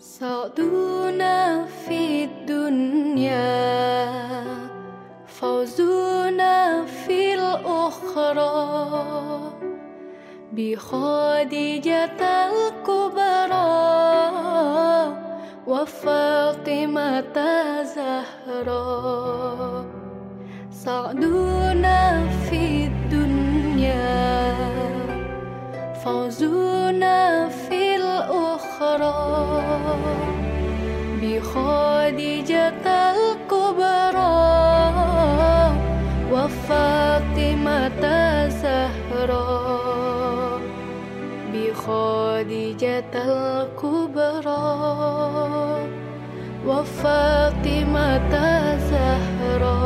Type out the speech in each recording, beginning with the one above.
صعدنا في الدنيا فوزنا في الأخرى بخادجة الكبرى وفاطمة زهرا صعدنا فوزنا في الأخرى. بخادجة الكبرى وفاطمة زهراء بخادجة الكبرى وفاطمة زهراء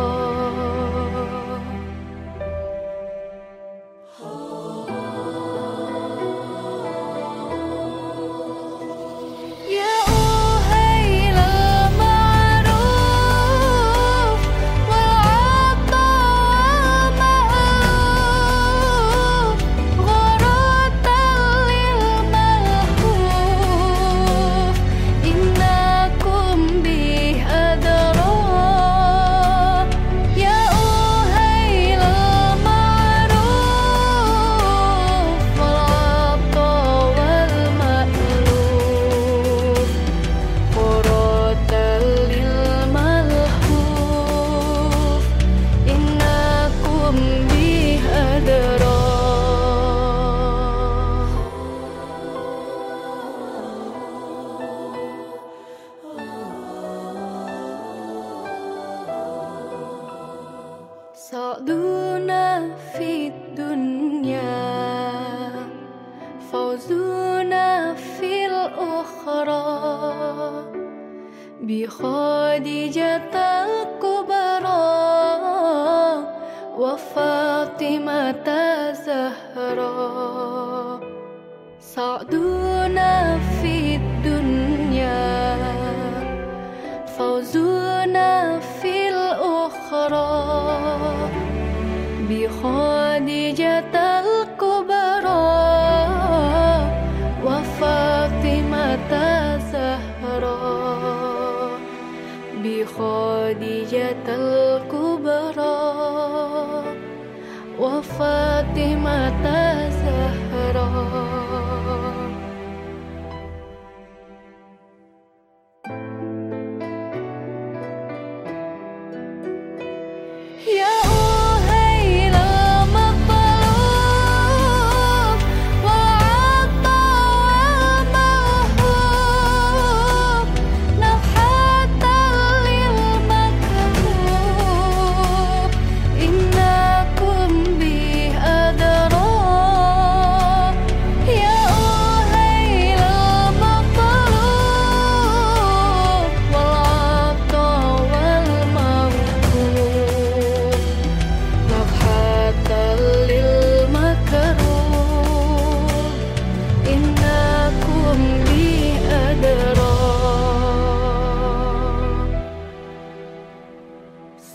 سعدنا في الدنيا فوزنا في الأخرى بخادجة الكبرى وفاطمة زهراء سعدنا في الدنيا الكبرى وفاطمة زهراء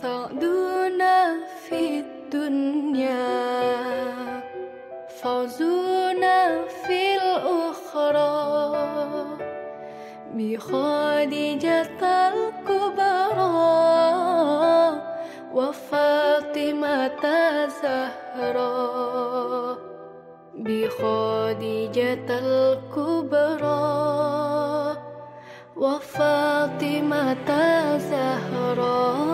سعدنا في الدنيا فوزنا في الأخرى بخادجة الكبرى وفاطمة زهراء بخادجة الكبرى وفاطمة زهراء